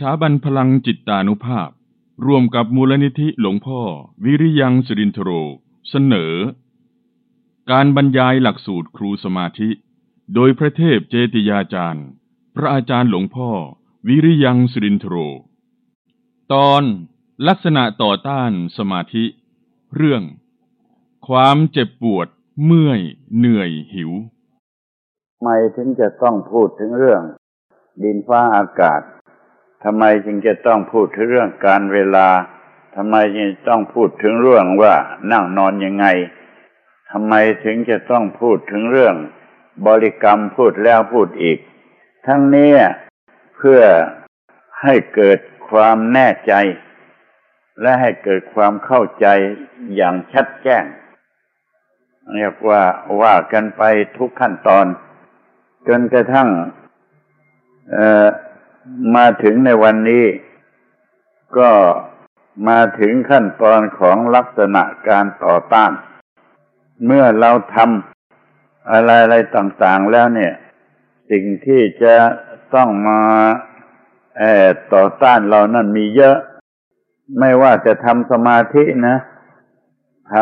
ถาบันพลังจิตตานุภาพ ร่วมกับมูลนิธิหลวงพ่อ วิริยังสิรินทโร เสนอ การบรรยายหลักสูตรครูสมาธิ โดยพระเทพเจติยาจารย์ พระอาจารย์หลวงพ่อ วิริยังสิรินทโร ตอนลักษณะต่อต้านสมาธิ เรื่อง ความเจ็บปวด เมื่อย เหนื่อยหิว ไม่ถึงจะต้องพูดถึงเรื่อง ดินฟ้าอากาศ ทำไมจึงจะต้องพูดถึงเรื่องการเวลาทำไมจึงต้องพูดถึงเรื่องว่านั่งนอนยังไงทำไมถึงจะต้องพูดถึงเรื่อง บริกรรมพูดแล้วพูดอีก ทั้งนี้เพื่อให้เกิดความแน่ใจ และให้เกิดความเข้าใจอย่างชัดแจ้ง เรียกว่าว่ากันไปทุกขั้นตอน จนกระทั่ง มาถึงในวันนี้ ก็มาถึงขั้นตอนของลักษณะการต่อต้าน เมื่อเราทำอะไรๆต่างๆแล้วเนี่ย สิ่งที่จะต้องมาต่อต้านเรานั่นมีเยอะ ไม่ว่าจะทำสมาธินะท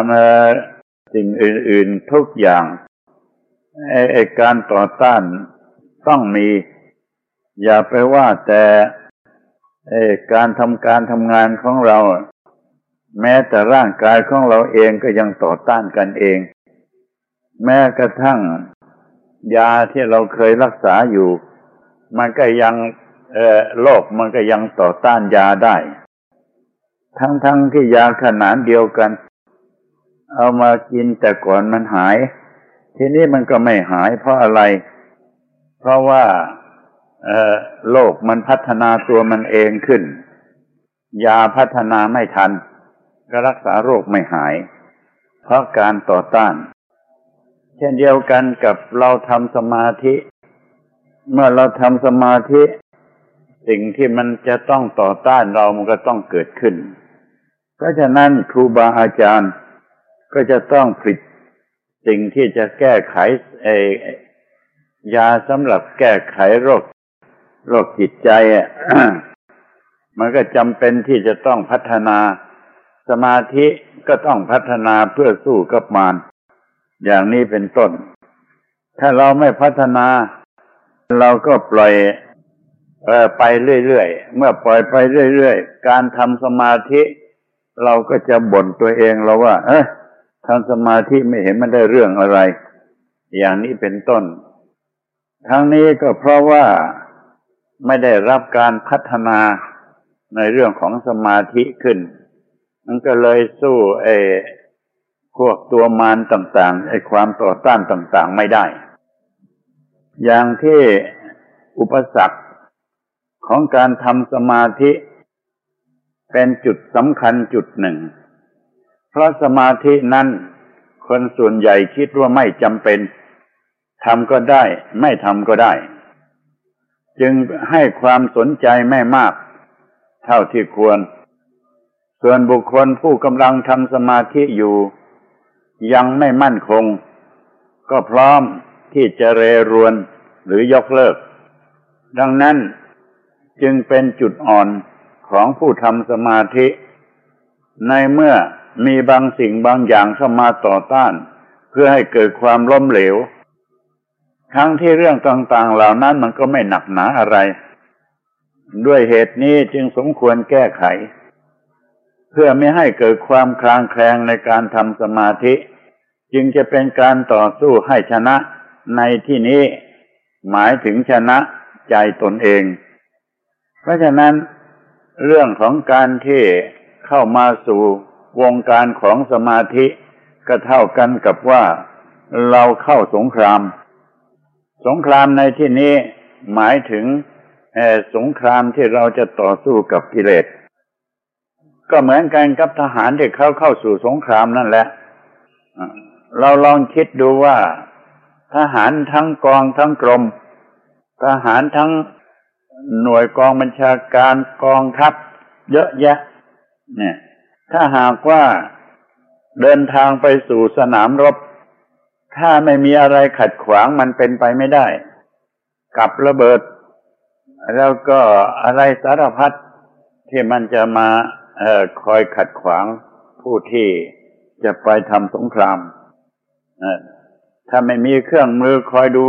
ำสิ่งอื่น ๆ ทุกอย่างไอ้การต่อต้านต้องมี อย่าไปว่าแต่การทำการทำงานของเรา แม้แต่ร่างกายของเราเองก็ยังต่อต้านกันเอง แม้กระทั่งยาที่เราเคยรักษาอยู่ มันก็ยังโรคมันก็ยังต่อต้านยาได้ ทั้งๆทที่ยาขนาดเดียวกัน เอามากินแต่ก่อนมันหาย ทีนี้มันก็ไม่หายเพราะอะไร เพราะว่า โลกมันพัฒนาตัวมันเองขึ้น ยาพัฒนาไม่ทัน ก็รักษาโรคไม่หาย เพราะการต่อต้าน เช่นเดียวกันกับเราทำสมาธิ เมื่อเราทำสมาธิ สิ่งที่มันจะต้องต่อต้านเรามันก็ต้องเกิดขึ้น เพราะฉะนั้นครูบาอาจารย์ก็จะต้องผลิตสิ่งที่จะแก้ไขไอยาสำหรับแก้ไขโรค โรคจิตใจอะมันก็จำเป็นที่จะต้องพัฒนา สมาธิก็ต้องพัฒนาเพื่อสู้กับมารอย่างนี้เป็นต้น ถ้าเราไม่พัฒนา เราก็ปล่อยออไปเรื่อยๆ เมื่อปล่อยไปเรื่อยๆ การทำสมาธิ เราก็จะบ่นตัวเองเราว่า เอ้ทำสมาธิไม่เห็นมันได้เรื่องอะไร อย่างนี้เป็นต้น ทั้งนี้ก็เพราะว่า ไม่ได้รับการพัฒนาในเรื่องของสมาธิขึ้น มันก็เลยสู้ไอ้พวกตัวมารต่างๆไอ้ความต่อต้านต่างๆไม่ได้ อย่างที่อุปสรรคของการทำสมาธิ เป็นจุดสำคัญจุดหนึ่ง เพราะสมาธินั้นคนส่วนใหญ่คิดว่าไม่จำเป็นทำก็ได้ ไม่ทำก็ได้ จึงให้ความสนใจไม่มาก เท่าที่ควร ส่วนบุคคลผู้กำลังทำสมาธิอยู่ ยังไม่มั่นคง ก็พร้อมที่จะเรรวนหรือยกเลิก ดังนั้นจึงเป็นจุดอ่อนของผู้ทำสมาธิ ในเมื่อมีบางสิ่งบางอย่างเข้ามาต่อต้าน เพื่อให้เกิดความล้มเหลว ทั้งที่เรื่องต่างๆ เหล่านั้นมันก็ไม่หนักหนาอะไร ด้วยเหตุนี้จึงสมควรแก้ไข เพื่อไม่ให้เกิดความคลางแคลงในการทำสมาธิ จึงจะเป็นการต่อสู้ให้ชนะในที่นี้ หมายถึงชนะใจตนเอง เพราะฉะนั้น เรื่องของการที่เข้ามาสู่วงการของสมาธิก็เท่ากันกับว่าเราเข้าสงคราม สงครามในที่นี้หมายถึงสงครามที่เราจะต่อสู้กับกิเลส ก็เหมือนกันกับทหารที่เขาเข้าสู่สงครามนั่นแหละ เราลองคิดดูว่า ทหารทั้งกองทั้งกรม ทหารทั้งหน่วยกองบัญชาการกองทัพ เยอะแยะ เนี่ย ถ้าหากว่าเดินทางไปสู่สนามรบ ถ้าไม่มีอะไรขัดขวางมันเป็นไปไม่ได้ กับระเบิด แล้วก็อะไรสารพัดที่มันจะมาออคอยขัดขวางผู้ที่จะไปทำสงครามถ้าไม่มีเครื่องมือคอยดู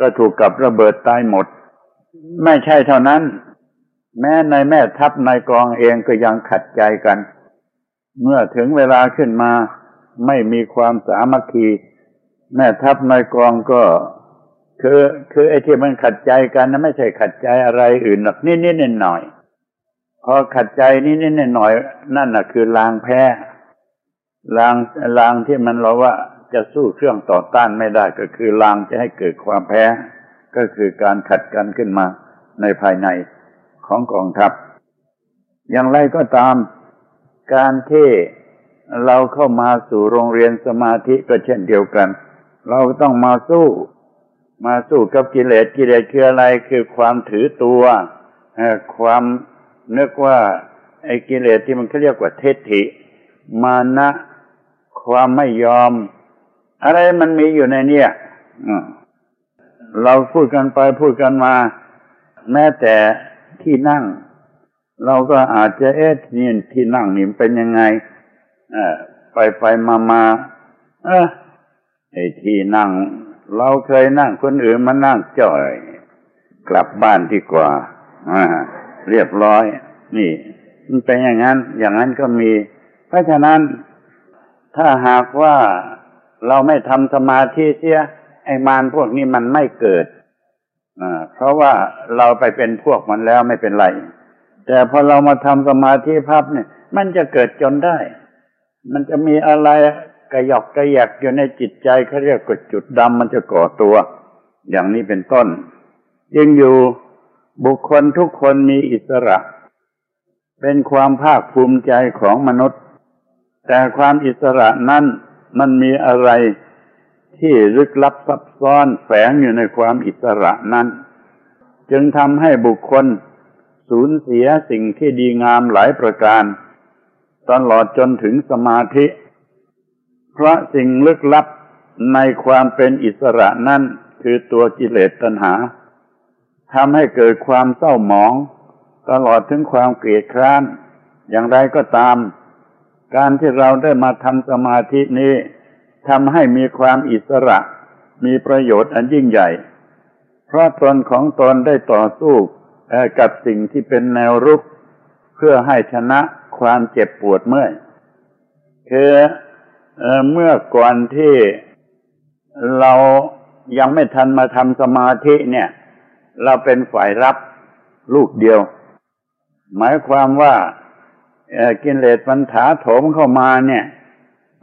ก็ถูกกับระเบิดตายหมด ไม่ใช่เท่านั้น แม้ในแม่ทัพในกองเองก็ยังขัดใจกัน เมื่อถึงเวลาขึ้นมาไม่มีความสามัคคี แม่ทัพในกองก็ คือคือไอ้ที่มันขัดใจกันนะไม่ใช่ขัดใจอะไรอื่นหรอกนิดนิดหน่อยพอขัดใจนิดนิดหน่อยนั่นน่ะ คือลางแพ้ลางลางที่มันเราว่าจะสู้เครื่องต่อต้านไม่ได้ก็คือลางจะให้เกิดความแพ้ ก็คือการขัดกันขึ้นมาในภายในของกองทัพ อย่างไรก็ตาม การที่เราเข้ามาสู่โรงเรียนสมาธิก็เช่นเดียวกัน เราต้องมาสู้ มาสู้กับกิเลสกิเลสคืออะไรคือความถือตัวความนึกว่าไอ้กิเลสที่มันเขาเรียกว่าเทฏฐิ มานะ ความไม่ยอม อะไรมันมีอยู่ในเนี่ยเราพูดกันไปพูดกันมา แม้แต่ที่นั่ง เราก็อาจจะเอ๊ะนี่ที่นั่งนี่เป็นยังไงไปไปมามาเออ ไอ้ที่นั่ง เราเคยนั่งคนอื่นมานั่งจ่อย กลับบ้านดีกว่าอ่าเรียบร้อย นี่ มันเป็นอย่างนั้น อย่างนั้นก็มี เพราะฉะนั้น ถ้าหากว่าเราไม่ทำสมาธิเสีย ไอ้มารพวกนี้มันไม่เกิดอ่าเพราะว่าเราไปเป็นพวกมันแล้วไม่เป็นไร แต่พอเรามาทำสมาธิพับเนี่ย มันจะเกิดจนได้ มันจะมีอะไร กระยอกกระแยกอยู่ในจิตใจเขาเรียกกดจุดดำมันจะก่อตัว อย่างนี้เป็นต้นยังอยู่บุคคลทุกคนมีอิสระ เป็นความภาคภูมิใจของมนุษย์ แต่ความอิสระนั้นมันมีอะไรที่ลึกลับซับซ้อนแฝงอยู่ในความอิสระนั้น จึงทำให้บุคคลสูญเสียสิ่งที่ดีงามหลายประการ ตลอดจนถึงสมาธิ เพราะสิ่งลึกลับในความเป็นอิสระนั้นคือตัวกิเลสตัณหาทำให้เกิดความเศร้าหมอง ตลอดถึงความเกลียดคร้าน อย่างไรก็ตาม การที่เราได้มาทำสมาธินี้ทำให้มีความอิสระ มีประโยชน์อันยิ่งใหญ่ เพราะตนของตนได้ต่อสู้กับสิ่งที่เป็นแนวรุก เพื่อให้ชนะความเจ็บปวดเมื่อยคือ เมื่อก่อนที่เรายังไม่ทันมาทำสมาธิเนี่ย เราเป็นฝ่ายรับลูกเดียว หมายความว่ากินเลสมันถาโถมเข้ามาเนี่ย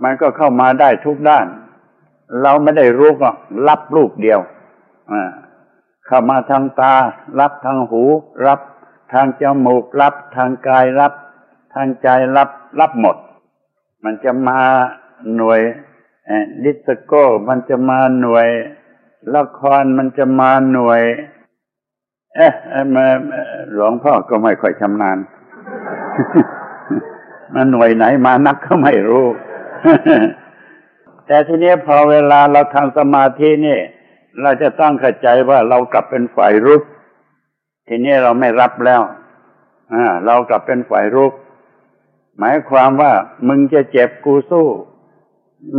มันก็เข้ามาได้ทุกด้าน เราไม่ได้รู้ก็รับลูกเดียวเข้ามาทางตา รับทางหู รับทางจมูกรับ ทางกายรับ ทางใจรับรับหมด มันจะมา หน่วยดิสโก้ มันจะมาหน่วย ละครมันจะมาหน่วย เอ๊ะมาหลวงพ่อก็ไม่ค่อยชำนาญมาหน่วยไหนมานักก็ไม่รู้ แต่ทีนี้พอเวลาเราทำสมาธินี่ เราจะต้องเข้าใจว่าเรากลับเป็นฝ่ายรุก ทีนี้เราไม่รับแล้วอ่าเรากลับเป็นฝ่ายรุก หมายความว่ามึงจะเจ็บกูสู้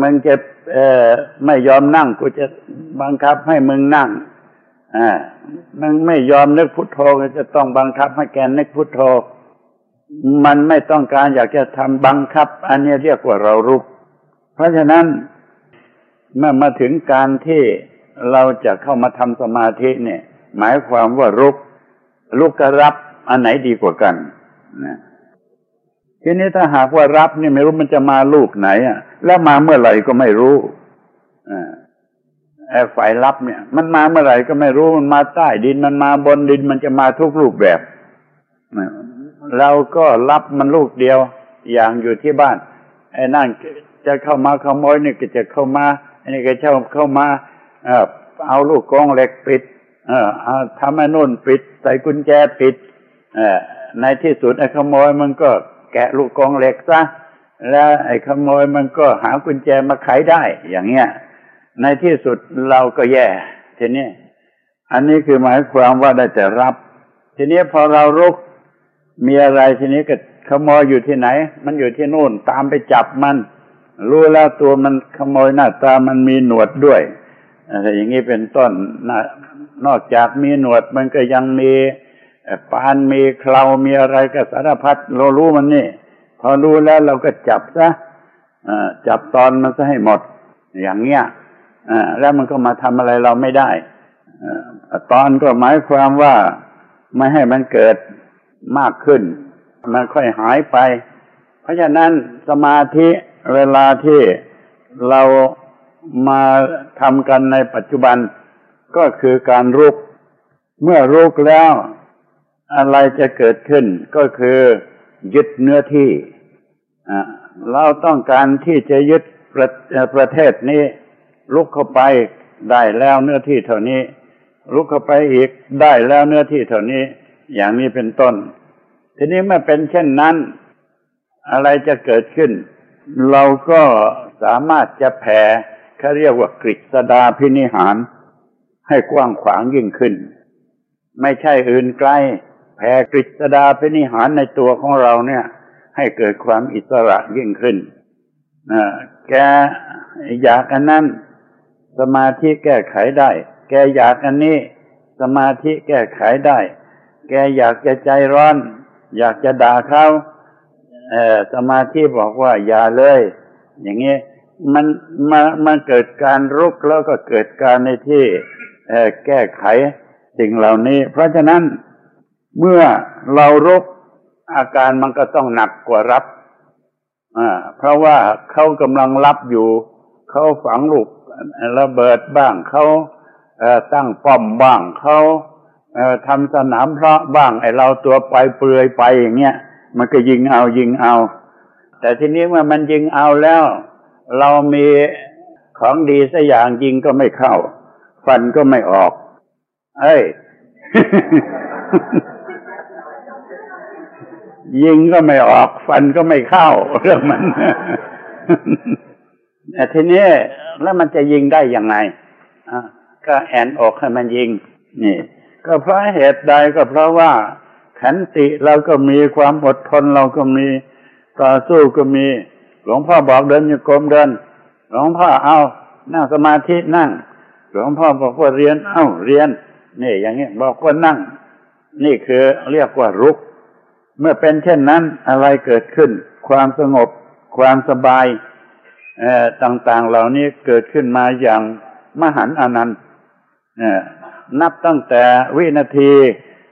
มึงจะเอ่อไม่ยอมนั่งกูจะบังคับให้มึงนั่งอ่ามันไม่ยอมนึกพุทโธก็จะต้องบังคับให้แกนึกพุทโธ มันไม่ต้องการอยากจะทำบังคับ อันนี้เรียกว่าเรารุก เพราะฉะนั้นเมื่อมาถึงการที่เราจะเข้ามาทำสมาธิเนี่ย หมายความว่ารุกลุกกรับอันไหนดีกว่ากันนะ ทีนี้ถ้าหากว่ารับนี่ไม่รู้มันจะมาลูกไหนอะ แล้วมาเมื่อไหร่ก็ไม่รู้อ่าฝ่ายลับเนี่ย มันมาเมื่อไหร่ก็ไม่รู้มันมาใต้ดินมันมาบนดินมันจะมาทุกรูปแบบเราก็รับมันลูกเดียว อย่างอยู่ที่บ้าน ไอ้นั่นจะเข้ามาขโมยนี่ก็จะเข้ามาอันนี้ก็เช่าเข้ามาเออเอาลูกกองเหล็กปิด เออเอาทำไอ้นู่นปิด ใส่กุญแจปิด เออในที่สุดไอ้ขโมยมันก็ แกะลูกกองเหล็กซะแล้วไอ้ขโมยมันก็หากุญแจมาไขได้ อย่างเงี้ย ในที่สุดเราก็แย่ทีนี้อันนี้คือหมายความว่าได้แต่รับ ทีนี้พอเรารุกมีอะไรทีนี้ก็ขโมยอยู่ที่ไหน มันอยู่ที่นู่นตามไปจับมัน รู้แล้วตัวมันขโมยหน้าตามันมีหนวดด้วยอะไรอย่างนี้เป็นต้นนอกจากมีหนวดมันก็ยังมี ปานมีเครามีอะไรก็สารพัดเรารู้มันนี่ พอรู้แล้วเราก็จับซะจับตอนมันซะให้หมด อย่างเงี้ยแล้วมันก็มาทำอะไรเราไม่ได้ตอนก็หมายความว่าไม่ให้มันเกิดมากขึ้น มันค่อยหายไป เพราะฉะนั้นสมาธิเวลาที่เรามาทำกันในปัจจุบันก็คือการรุกเมื่อรุกแล้ว อะไรจะเกิดขึ้นก็คือยึดเนื้อที่เราต้องการที่จะยึดประประเทศนี้ ลุกเข้าไปได้แล้วเนื้อที่เท่านี้ ลุกเข้าไปอีกได้แล้วเนื้อที่เท่านี้ อย่างนี้เป็นต้น ทีนี้เมื่อเป็นเช่นนั้น อะไรจะเกิดขึ้น เราก็สามารถจะแผ่เขาเรียกว่ากฤษดาพินิหาร ให้กว้างขวางยิ่งขึ้น ไม่ใช่อื่นไกล ผ่กฤษดาพินิหารในตัวของเราเนี่ย ให้เกิดความอิสระยิ่งขึ้นแกอยากอันนั้น สมาธิแก้ไขได้ แกอยากอันนี้ สมาธิแก้ไขได้ แกอยากจะใจร้อน อยากจะด่าเขาสมาธิบอกว่าอย่าเลย อย่างนี้มันมามันเกิดการรุกแล้วก็เกิดการในที่แก้ไขสิ่งเหล่านี้ เพราะฉะนั้น เมื่อเรารุกอาการมันก็ต้องหนักกว่ารับเพราะว่าเขากำลังรับอยู่ เขาฝังลูกระเบิดบ้างเขาตั้งป้อมบ้างเขาทำสนามเพราะบ้างไอเราตัวไปเปลือยไปอย่างเงี้ยมันก็ยิงเอายิงเอา แต่ทีนี้เมื่อมันยิงเอาแล้ว เรามีของดีสักอย่างยิงก็ไม่เข้า ฟันก็ไม่ออก เอ้ย ยิงก็ไม่ออก ฟันก็ไม่เข้าเรื่องมันแต่ทีนี้แล้วมันจะยิงได้ยังไงก็แอนออกให้มันยิง นี่ ก็เพราะเหตุใดก็เพราะว่า ขันติเราก็มีความอดทนเราก็มีต่อสู้ก็มี หลวงพ่อบอกเดินอยู่กรมเดิน หลวงพ่อเอานั่งสมาธินั่ง หลวงพ่อบอกว่าเรียน เอ้าเรียน นี่ อย่างนี้บอกว่านั่ง นี่คือเรียกว่ารุก เมื่อเป็นเช่นนั้นอะไรเกิดขึ้น ความสงบ ความสบายต่างๆเหล่านี้เกิดขึ้นมาอย่างมหันอนันต์นับตั้งแต่วินาที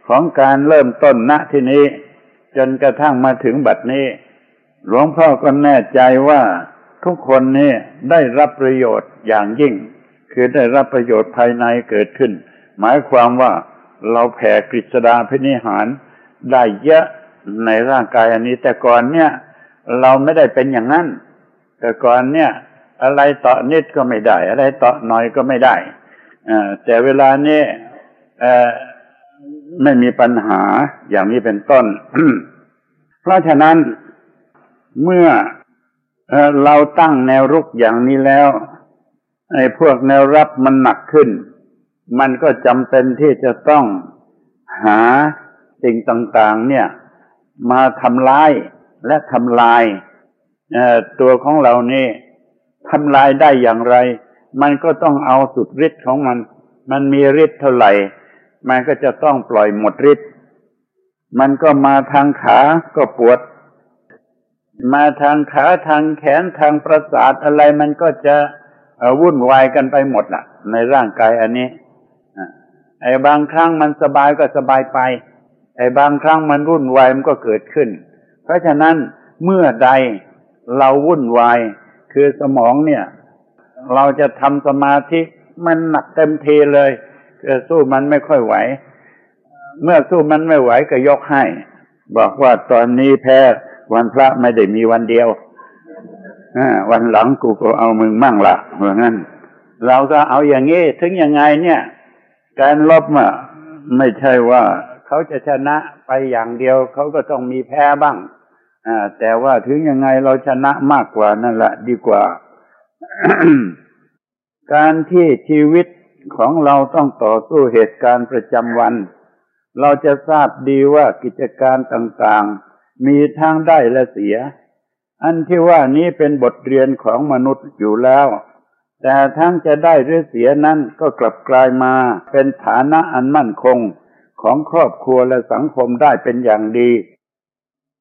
ของการเริ่มต้นณที่นี้ จนกระทั่งมาถึงบัดนี้ หลวงพ่อก็แน่ใจว่าทุกคนนี่ได้รับประโยชน์อย่างยิ่ง คือได้รับประโยชน์ภายในเกิดขึ้น หมายความว่าเราแผ่กฤษดาพินิหาร ได้เยอะ ในร่างกายอันนี้ แต่ก่อนเนี่ย เราไม่ได้เป็นอย่างนั้น แต่ก่อนเนี่ย อะไรต่อนิดก็ไม่ได้ อะไรต่อหน่อยก็ไม่ได้แต่เวลานี้ไม่มีปัญหาอย่างนี้เป็นต้น เพราะฉะนั้นเมื่อเราตั้งแนวรุกอย่างนี้แล้วไอ้พวกแนวรับมันหนักขึ้น มันก็จำเป็นที่จะต้องหาสิ่งต่าง ๆ เนี่ย มาทำลายและทำลายตัวของเรานี่ทำลายได้อย่างไร มันก็ต้องเอาสุดฤทธิ์ของมัน มันมีฤทธิ์เท่าไหร่ มันก็จะต้องปล่อยหมดฤทธิ์มันก็มาทางขาก็ปวด มาทางขาทางแขนทางประสาทอะไรมันก็จะวุ่นวายกันไปหมดล่ะ ในร่างกายอันนี้ไอ้บางครั้งมันสบายก็สบายไป อ้บางครั้งมันวุ่นวายมันก็เกิดขึ้น เพราะฉะนั้นเมื่อใดเราวุ่นวาย คือสมองเนี่ย เราจะทำสมาธิมันหนักเต็มทีเลยคือสู้มันไม่ค่อยไหว เมื่อสู้มันไม่ไหวก็ยกให้ บอกว่าตอนนี้แพ้วันพระไม่ได้มีวันเดียววันหลังกูก็เอามึงมั่งละเหมือนนั้น เราก็เอาอย่างนี้ ถึงยังไงเนี่ย การลบอะไม่ใช่ว่า เขาจะชนะไปอย่างเดียว เขาก็ต้องมีแพ้บ้างอแต่ว่าถึงยังไงเราชนะมากกว่านั่นแหละดีกว่า การที่ชีวิตของเราต้องต่อสู้เหตุการณ์ประจำวัน เราจะทราบดีว่ากิจการต่างๆ มีทั้งได้และเสีย อันที่ว่านี้เป็นบทเรียนของมนุษย์อยู่แล้ว แต่ทั้งจะได้หรือเสียนั้นก็กลับกลายมาเป็นฐานะอันมั่นคง ของครอบครัวและสังคมได้เป็นอย่างดี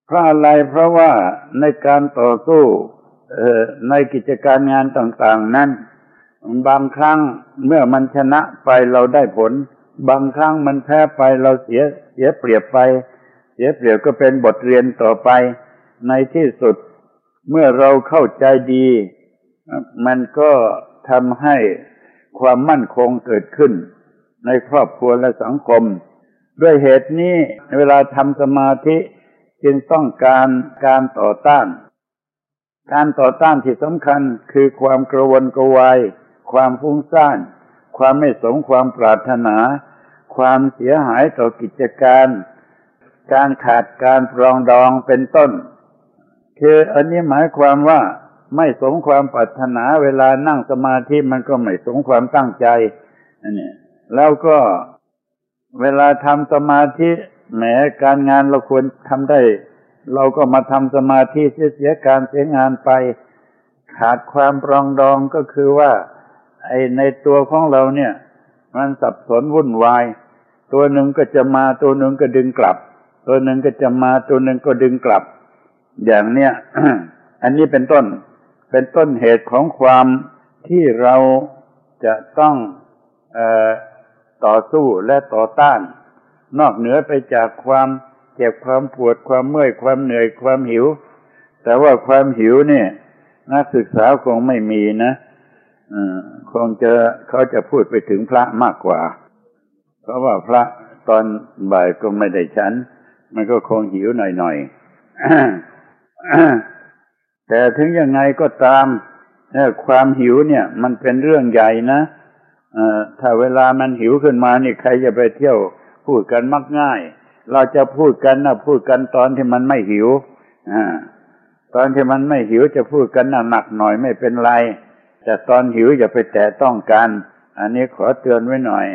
เพราะอะไรเพราะว่าในการต่อสู้ในกิจการงานต่างๆ นั้น บางครั้งเมื่อมันชนะไปเราได้ผล บางครั้งมันแพ้ไปเราเสียเสียเปรียบไป เสียเปรียบก็เป็นบทเรียนต่อไป ในที่สุดเมื่อเราเข้าใจดี มันก็ทำให้ความมั่นคงเกิดขึ้น ในครอบครัวและสังคม ด้วยเหตุนี้เวลาทำสมาธิจึงต้องการการต่อต้าน การต่อต้านที่สำคัญคือความกระวนกระวาย ความฟุ้งซ่าน ความไม่สมความปรารถนา ความเสียหายต่อกิจการ การขาดการปรองดองเป็นต้น คืออันนี้หมายความว่าไม่สมความปรารถนาเวลานั่งสมาธิมันก็ไม่สมความตั้งใจอันนี้แล้วก็ เวลาทำสมาธิแหมการงานเราควรทำได้ เราก็มาทำสมาธิเสียการเสียงานไป ขาดความปรองดองก็คือว่า ไอในตัวของเราเนี่ย มันสับสนวุ่นวาย ตัวหนึ่งก็จะมาตัวหนึ่งก็ดึงกลับ ตัวหนึ่งก็จะมาตัวหนึ่งก็ดึงกลับ อย่างเนี้ยอันนี้เป็นต้นเป็นต้นเหตุของความที่เราจะต้องออ ต่อสู้และต่อต้าน นอกเหนือไปจากความเจ็บความปวดความเมื่อยความเหนื่อยความหิว แต่ว่าความหิวเนี่ย นักศึกษาคงไม่มีนะคงจะเขาจะพูดไปถึงพระมากกว่า เพราะว่าพระตอนบ่ายก็ไม่ได้ฉัน มันก็คงหิวหน่อยๆแต่ถึงยังไงก็ตามความหิวเนี่ย มันเป็นเรื่องใหญ่นะ ถ้าเวลามันหิวขึ้นมานี่ใครจะไปเที่ยว พูดกันมักง่าย เราจะพูดกันนะพูดกันตอนที่มันไม่หิวอตอนที่มันไม่หิวจะพูดกันนะหนักหน่อยไม่เป็นไร แต่ตอนหิวอย่าไปแตะต้องกัน อันนี้ขอเตือนไว้หน่อย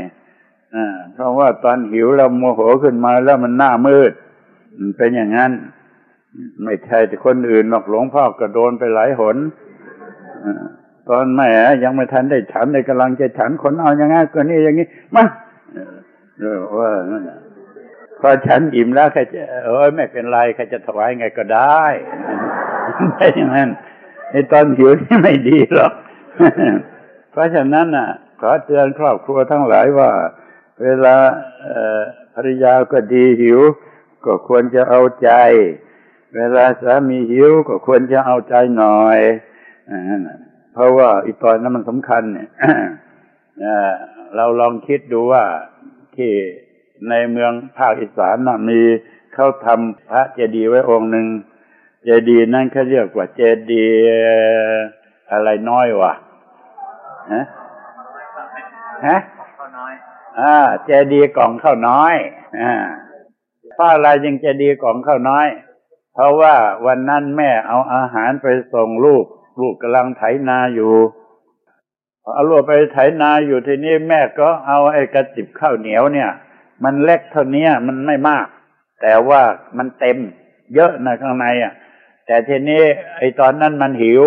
อเพราะว่าตอนหิวเราโมโหขึ้นมาแล้วมันหน้ามืดเป็นอย่างนั้น ไม่ใช่แต่คนอื่นหรอกหลวงพ่อก็โดนไปหลายหน ตอนแม่ยังไม่ทันได้ฉันในกำลังจะฉันคนเอาอย่างนั้นก็นี่อย่างนี้มาว่าพอฉันอิ่มแล้วใครจะเอ้ยไม่เป็นไรใครจะถวายไงก็ได้ไม่อย่างนั้นไอตอนหิวนี่ไม่ดีหรอกเพราะฉะนั้นน่ะ ขอเตือนครอบครัวทั้งหลายว่า เวลาภรรยาก็ดีหิว ก็ควรจะเอาใจ เวลาสามีหิวก็ควรจะเอาใจหน่อย เพราะว่าอีตอนนั้นมันสำคัญเนี่ยเราลองคิดดูว่าที่ในเมืองภาคอีสานนะมีเขาทำพระเจดีย์ไว้องค์หนึ่งเจดีย์นั่นเขาเรียกว่าเจดีย์อะไรน้อยวะฮะฮะอ่าเจดีย์กล่องข้าวน้อยอ่าเพราะอะไรจึงเจดีย์กล่องข้าวน้อย เพราะว่าวันนั้นแม่เอาอาหารไปส่งลูก ลูกกำลังไถนาอยู่เอาลูกไปไถนาอยู่ทีนี้แม่ก็เอาไอ้กระติบข้าวเหนียวเนี่ย มันเล็กเท่านี้มันไม่มาก แต่ว่ามันเต็ม เยอะนะข้างในอะ แต่ทีนี้ไอ้ตอนนั้นมันหิว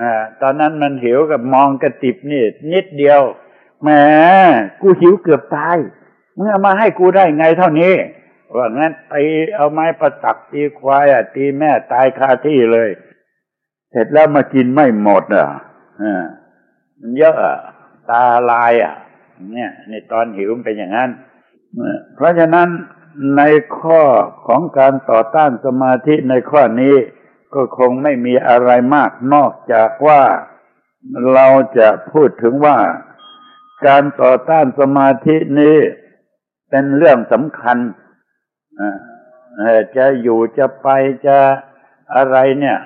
อ่าตอนนั้นมันหิวกับมองกระติบนี่ นิดเดียวแหมกูหิวเกือบตายมึงเอามาให้กูได้ไงเท่านี้ว่างั้นตีเอาไม้ประตักตีควายอะตีแม่ตายคาที่เลย เสร็จแล้วมากินไม่หมดอะอ่ามันเยอะอะตาลายอะ เนี่ยในตอนหิวมันเป็นอย่างนั้นเพราะฉะนั้นในข้อของการต่อต้านสมาธิในข้อนี้ก็คงไม่มีอะไรมากนอกจากว่าเราจะพูดถึงว่าการต่อต้านสมาธินี้เป็นเรื่องสำคัญจะอยู่จะไปจะอะไรเนี่ย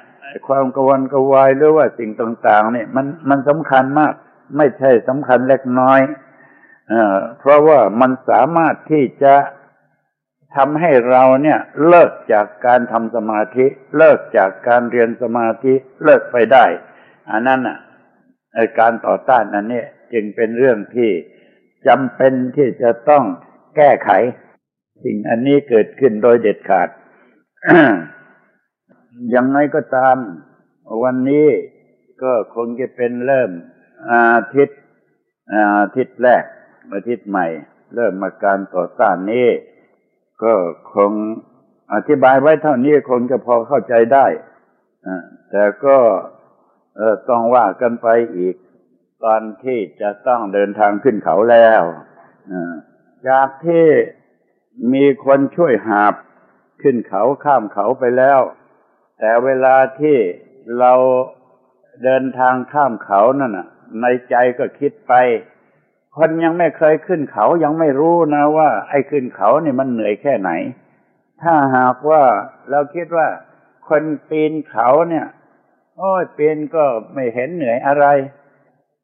ความกวนกวายหรือว่าสิ่งต่างๆเนี่ยมันมันสำคัญมาก ไม่ใช่สำคัญเล็กน้อยเพราะว่ามันสามารถที่จะทำให้เราเนี่ย เลิกจากการทำสมาธิ เลิกจากการเรียนสมาธิเลิกไปได้ อันนั้นอะการต่อต้านอันนี้จึงเป็นเรื่องที่จำเป็นที่จะต้องแก้ไข สิ่งอันนี้เกิดขึ้นโดยเด็ดขาด ยังไงก็ตาม วันนี้ก็คงจะเป็นเริ่มอาทิตย์อาทิตย์แรกอาทิตย์ใหม่ เริ่มมาการต่อต้านนี้ ก็คงอธิบายไว้เท่านี้คงจะพอเข้าใจได้แต่ก็ต้องว่ากันไปอีก ตอนที่จะต้องเดินทางขึ้นเขาแล้วจากที่มีคนช่วยหาบขึ้นเขาข้ามเขาไปแล้ว แต่เวลาที่เราเดินทางข้ามเขานั่นน่ะ ในใจก็คิดไป คนยังไม่เคยขึ้นเขายังไม่รู้นะว่า ไอ้ขึ้นเขาเนี่ยมันเหนื่อยแค่ไหน ถ้าหากว่าเราคิดว่า คนปีนเขาเนี่ย โอ้ยปีนก็ไม่เห็นเหนื่อยอะไร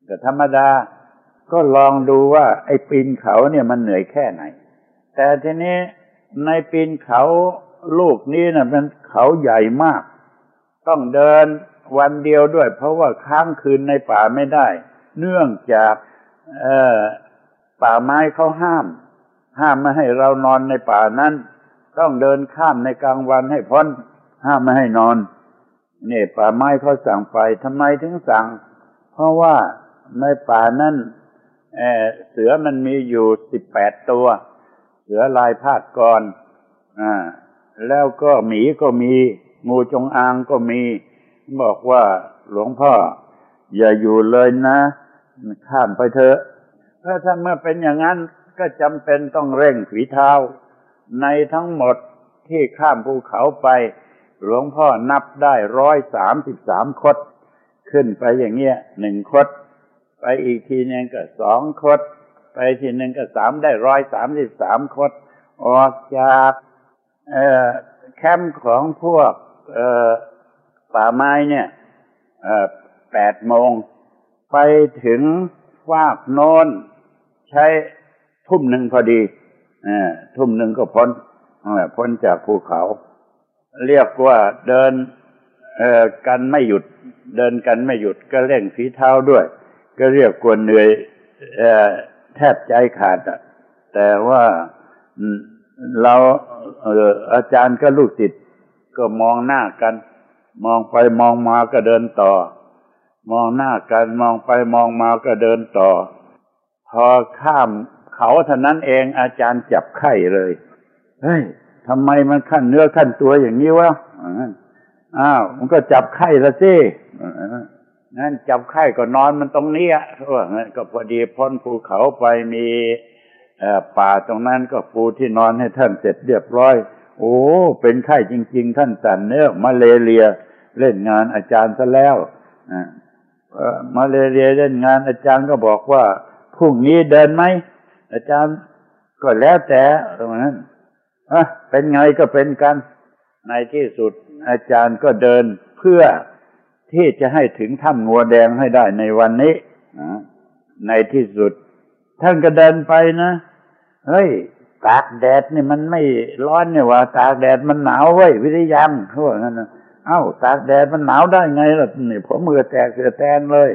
ก็ธรรมดาก็ลองดูว่า ไอ้ปีนเขาเนี่ยมันเหนื่อยแค่ไหน แต่ทีนี้ในปีนเขา ลูกนี้นะ่ะมันเขาใหญ่มาก ต้องเดินวันเดียวด้วย เพราะว่าค้างคืนในป่าไม่ได้ เนื่องจากป่าไม้เขาห้าม ห้ามไม่ให้เรานอนในป่านั้น ต้องเดินข้ามในกลางวันให้พ้น ห้ามไม่ให้นอนเนี่ยป่าไม้เขาสั่งไปทำไมถึงสั่ง เพราะว่าในป่านั้นเเสือมันมีอยู่สิบแปดตัว เสือลายพาดกรอ่า แล้วก็หมีก็มี งูจงอางก็มี บอกว่าหลวงพ่อ อย่าอยู่เลยนะข้ามไปเถอะถ้าท่านเมื่อเป็นอย่างนั้นก็จำเป็นต้องเร่งฝีเท้า ในทั้งหมดที่ข้ามภูเขาไป หลวงพ่อนับได้ร้อยสามสิบสามคด ขึ้นไปอย่างเงี้ยหนึ่งคด ไปอีกทีนึงก็สองคด ไปทีหนึ่งก็สามได้ร้อยสามสิบสามคด ออกจาก แคมป์ของพวกป่าไม้เนี่ยแปดโมง ไปถึงฟากโนนใช้ทุ่มหนึ่งพอดีทุ่มหนึ่งก็พ้นพ้นจากภูเขา เรียกว่าเดินกันไม่หยุด เดินกันไม่หยุดก็เร่งฝีเท้าด้วย ก็เรียกว่าเหนื่อยแทบใจขาดแต่ว่า เราเอออาจารย์ก็ลูกศิษย์ก็มองหน้ากัน มองไปมองมาก็เดินต่อ มองหน้ากันมองไปมองมาก็เดินต่อ พอข้ามเขาเท่านั้นเองอาจารย์จับไข้เลยเฮ้ยทำไมมันขั้นเนื้อขั้นตัวอย่างนี้วะอ้าวมันก็จับไข้ละสิงั้นจับไข้ก็นอนมันตรงนี้อะก็พอดีพ้นภูเขาไปมี ป่าตรงนั้นก็ปูที่นอนให้ท่านเสร็จเรียบร้อย โอ้ เป็นไข้จริง ๆ ท่านสันเนื้อมาเลเรีย เล่นงานอาจารย์ซะแล้วมาเลเรียเล่นงานอาจารย์ก็บอกว่าพรุ่งนี้เดินไหมอาจารย์ก็แล้วแต่ตรงนั้นอะเป็นไงก็เป็นกัน ในที่สุดอาจารย์ก็เดินเพื่อที่จะให้ถึงถ้ำงัวแดงให้ได้ในวันนี้ในที่สุด ท่านก็เดินไปนะ เฮ้ย ตากแดดนี่มันไม่ร้อนเนี่ยว่า ตากแดดมันหนาวเว้ยวิทยังเขาบอกงั้นนะเอ้า ตากแดดมันหนาวได้ไงล่ะนี่ผมมือแตกเสือแตนเลย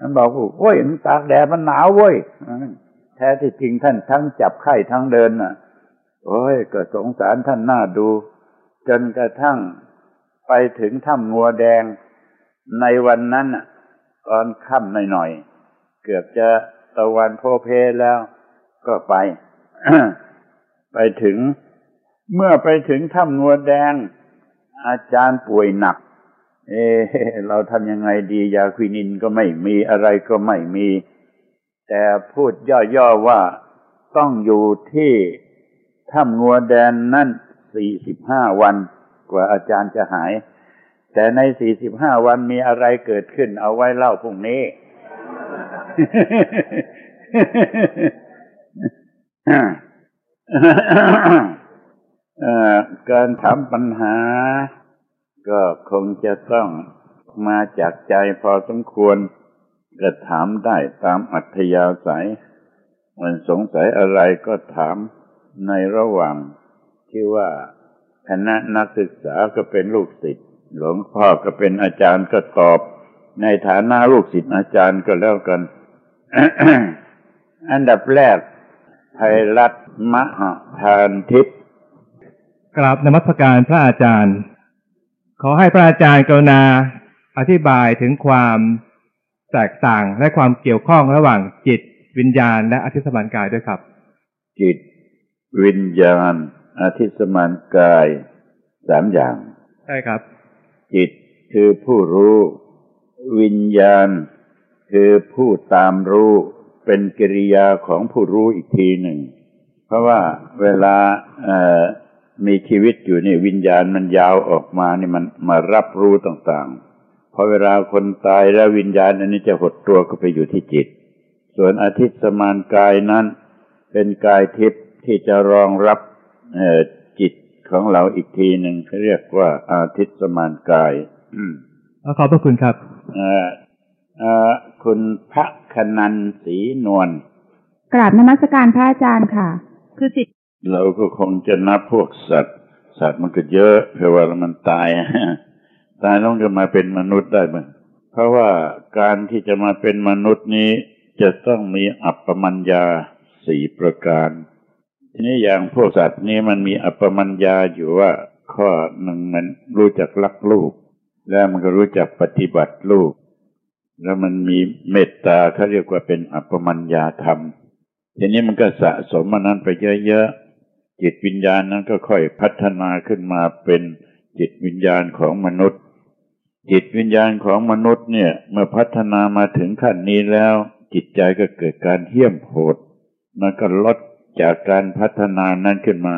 มันบอกว่าโอ้ยมันตากแดดมันหนาวเว้ยแท้ที่จริงท่านทั้งจับไข้ทั้งเดินน่ะ โอ้ยก็สงสารท่านหน้าดู จนกระทั่งไปถึงถ้ำงัวแดง ในวันนั้นน่ะตอนค่ำหน่อยๆเกือบจะตะวันโพเพแล้วก็ไป ไปถึง เมื่อไปถึงถ้ำงัวแดง อาจารย์ป่วยหนัก เอเราทำยังไงดียาควินินก็ไม่มีอะไรก็ไม่มี แต่พูดย่อๆว่าต้องอยู่ที่ถ้ำงัวแดนนั่นสี่สิบห้าวัน กว่าอาจารย์จะหาย แต่ในสี่สิบห้าวันมีอะไรเกิดขึ้นเอาไว้เล่าพรุ่งนี้ การถามปัญหา ก็คงจะต้องมาจากใจพอสมควรจะถามได้ตามอัธยาศัย มันสงสัยอะไรก็ถามในระหว่างที่ว่าคณะนักศึกษาก็เป็นลูกศิษย์หลวงพ่อก็เป็นอาจารย์ก็ตอบ ในฐานะลูกศิษย์อาจารย์ก็แล้วกัน อันดับแรก ภัยรัตน์มหาทานทิพย์กราบนมัสการพระอาจารย์ ขอให้พระอาจารย์กรุณาอธิบายถึงความแตกต่างและความเกี่ยวข้องระหว่างจิตวิญญาณและอธิสมานกายด้วยครับ จิต วิญญาณ อธิสมานกายสามอย่าง ใช่ครับ จิตคือผู้รู้ วิญญาณ คือผู้ตามรู้ เป็นกิริยาของผู้รู้อีกทีหนึ่ง เพราะว่าเวลาเมีชีวิตอยู่นี่วิญญาณมันยาวออกมานี่มันมารับรู้ต่างๆ พอเวลาคนตายแล้ววิญญาณอันนี้จะหดตัวก็ไปอยู่ที่จิต ส่วนอาทิตย์สมานกายนั้น เป็นกายทิพย์ที่จะรองรับจิตของเราอีกทีหนึ่งเขาเรียกว่าอาทิตย์สมานกายขอบพระคุณครับ คุณพระคนันศรีนวลกราบนมัสการพระอาจารย์ค่ะ คือจิตเราก็คงจะนับพวกสัตว์ สัตว์มันก็เยอะเพราะว่ามันตาย ตายต้องจะมาเป็นมนุษย์ได้มั้งเพราะว่าการที่จะมาเป็นมนุษย์นี้จะต้องมีอัปปมัญญาสี่ประการ ทีนี้อย่างพวกสัตว์นี้มันมีอัปปมัญญาอยู่ว่า ข้อหนึ่งมันรู้จักรักลูก แล้วมันก็รู้จักปฏิบัติลูก แล้วมันมีเมตตาเขาเรียกว่าเป็นอัปมัญญาธรรม ทีนี้มันก็สะสมมันนั้นไปเยอะๆ จิตวิญญาณนั้นก็ค่อยพัฒนาขึ้นมาเป็นจิตวิญญาณของมนุษย์ จิตวิญญาณของมนุษย์เนี่ยเมื่อพัฒนามาถึงขั้นนี้แล้ว จิตใจก็เกิดการเหี้ยมโหด มันก็ลดจากการพัฒนานั้นขึ้นมา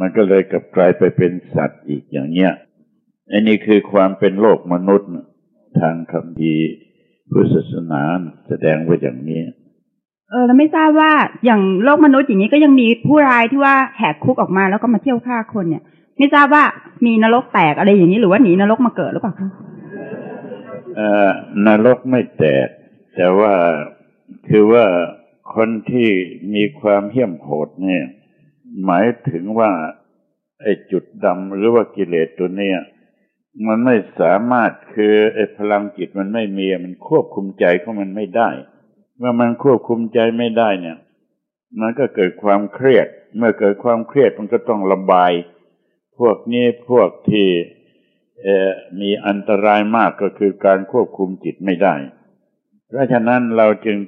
มันก็เลยกลับกลายไปเป็นสัตว์อีกอย่างเนี้ยอันนี้คือความเป็นโลกมนุษย์ ทางคำพีพุทธศาสนาแสดงไว้อย่างนี้ เออแล้วไม่ทราบว่าอย่างโลกมนุษย์อย่างนี้ก็ยังมีผู้ร้ายที่ว่าแหกคุกออกมาแล้วก็มาเที่ยวฆ่าคนเนี่ย ไม่ทราบว่ามีนรกแตกอะไรอย่างนี้หรือว่าหนีนรกมาเกิดหรือเปล่าคะเอ่อนรกไม่แตก แต่ว่าคือว่าคนที่มีความเหี้ยมโหดเนี่ย หมายถึงว่าไอ้จุดดำหรือว่ากิเลสตัวเนี้ย มันไม่สามารถคือไอ้พลังจิตมันไม่มีมันควบคุมใจของมันไม่ได้ เมื่อมันควบคุมใจไม่ได้เนี่ย มันก็เกิดความเครียด เมื่อเกิดความเครียดมันก็ต้องระบาย พวกนี้พวกที่มีอันตรายมากก็คือการควบคุมจิตไม่ได้ เพราะฉะนั้นเราจึง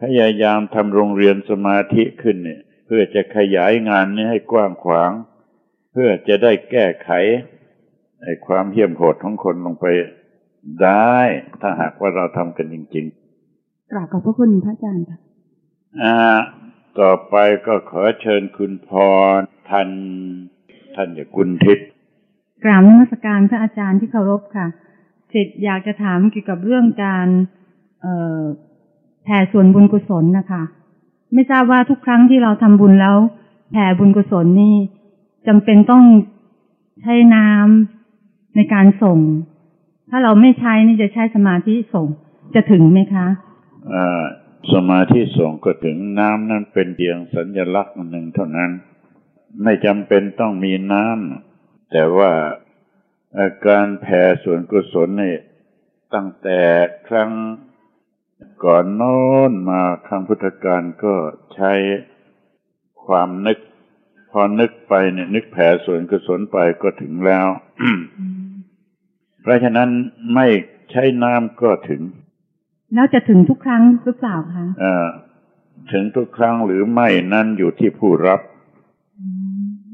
พยายามทำโรงเรียนสมาธิขึ้นเนี่ย เพื่อจะขยายงานนี้ให้กว้างขวาง เพื่อจะได้แก้ไข ไอ้ความเหี้ยมโหดของคนลงไปได้ ถ้าหากว่าเราทำกันจริงๆกราบขอบพระคุณพระอาจารย์ค่ะอ่าต่อไปก็ขอเชิญคุณพรท่านท่านอย่ากุลทิพย์กราบนมัสการพระอาจารย์ที่เคารพค่ะเสร็จอยากจะถามเกี่ยวกับเรื่องการเอ่อแผ่ส่วนบุญกุศลนะคะ ไม่ทราบว่าทุกครั้งที่เราทำบุญแล้ว แผ่บุญกุศลนี่จำเป็นต้องใช้น้ำ ในการส่ง ถ้าเราไม่ใช้นี่จะใช้สมาธิส่ง จะถึงไหมคะอ่าสมาธิส่งก็ถึงน้ำนั้นเป็นเพียงสัญลักษณ์หนึ่งเท่านั้น ไม่จำเป็นต้องมีน้ำแต่ว่าการแผ่ส่วนกุศลนี่ตั้งแต่ครั้งก่อนโน้นมาครั้งพุทธกาลก็ใช้ความนึก พอนึกไปเนี่ยนึกแผ่ส่วนกุศลไปก็ถึงแล้ว เพราะฉะนั้นไม่ใช้น้ำก็ถึง แล้วจะถึงทุกครั้งหรือเปล่าคะอ่าถึงทุกครั้งหรือไม่นั่นอยู่ที่ผู้รับ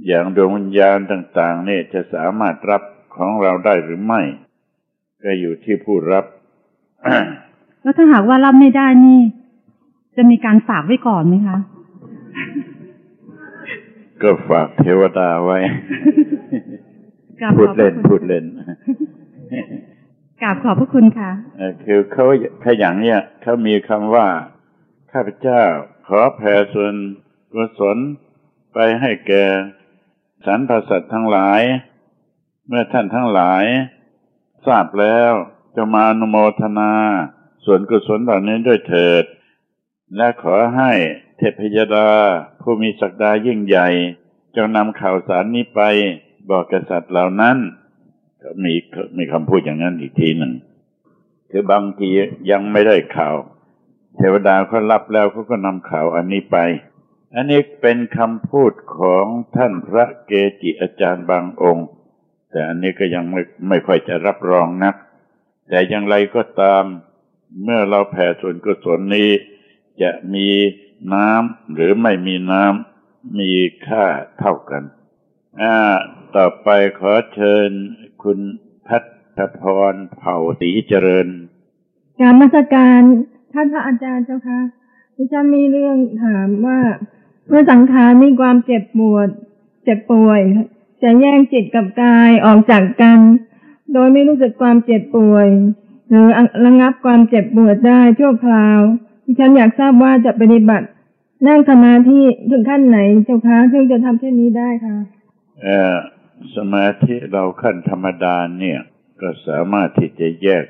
อย่างดวงวิญญาณต่างๆ เนี่ยจะสามารถรับของเราได้หรือไม่ ก็อยู่ที่ผู้รับแล้วถ้าหากว่ารับไม่ได้นี่ จะมีการฝากไว้ก่อนไหมคะ ก็ฝากเทวดาไว้ พูดเล่นพูดเล่น กราบขอบพระคุณค่ะคือเขาถ้าย่างเนี้ยเขามีคำว่าข้าพเจ้าขอแผ่ส่วนกุศลไปให้แก่สรรพสัตว์ทั้งหลาย เมื่อท่านทั้งหลาย ทราบแล้วจะมาอนุโมทนา ส่วนกุศลเหล่านี้ด้วยเถิด และขอให้เทพยดา ผู้มีศักดายิ่งใหญ่จงนำข่าวสารนี้ไปบอกกษัตริย์เหล่านั้น มีมีคำพูดอย่างนั้นอีกทีหนึ่งคือบางทียังไม่ได้ข่าว เทวดาเขารับแล้วเขาก็นำข่าวอันนี้ไป อันนี้เป็นคำพูดของท่านพระเกจิอาจารย์บางองค์ แต่อันนี้ก็ยังไม่ไม่ค่อยจะรับรองนัก แต่อย่างไรก็ตาม เมื่อเราแผ่ส่วนกุศลนี้ จะมีน้ำหรือไม่มีน้ำมีค่าเท่ากัน อ่า ต่อไปขอเชิญ คุณพัฒพรเผ่าตีเจริญการมาสการท่านพระอาจารย์เจ้าคะดิฉันมีเรื่องถามว่าเมื่อสังขารมีความเจ็บปวด เจ็บป่วย จะแยกจิตกับกายออกจากกัน โดยไม่รู้สึกความเจ็บป่วย หรือระงับความเจ็บปวดได้ชั่วคราวดิฉันอยากทราบว่าจะปฏิบัตินั่งสมาธิถึงขั้นไหนเจ้าคะถึงจะทำเช่นนี้ได้คะเอ่อ สมาธิเราขั้นธรรมดาเนี่ย ก็สามารถที่จะแยก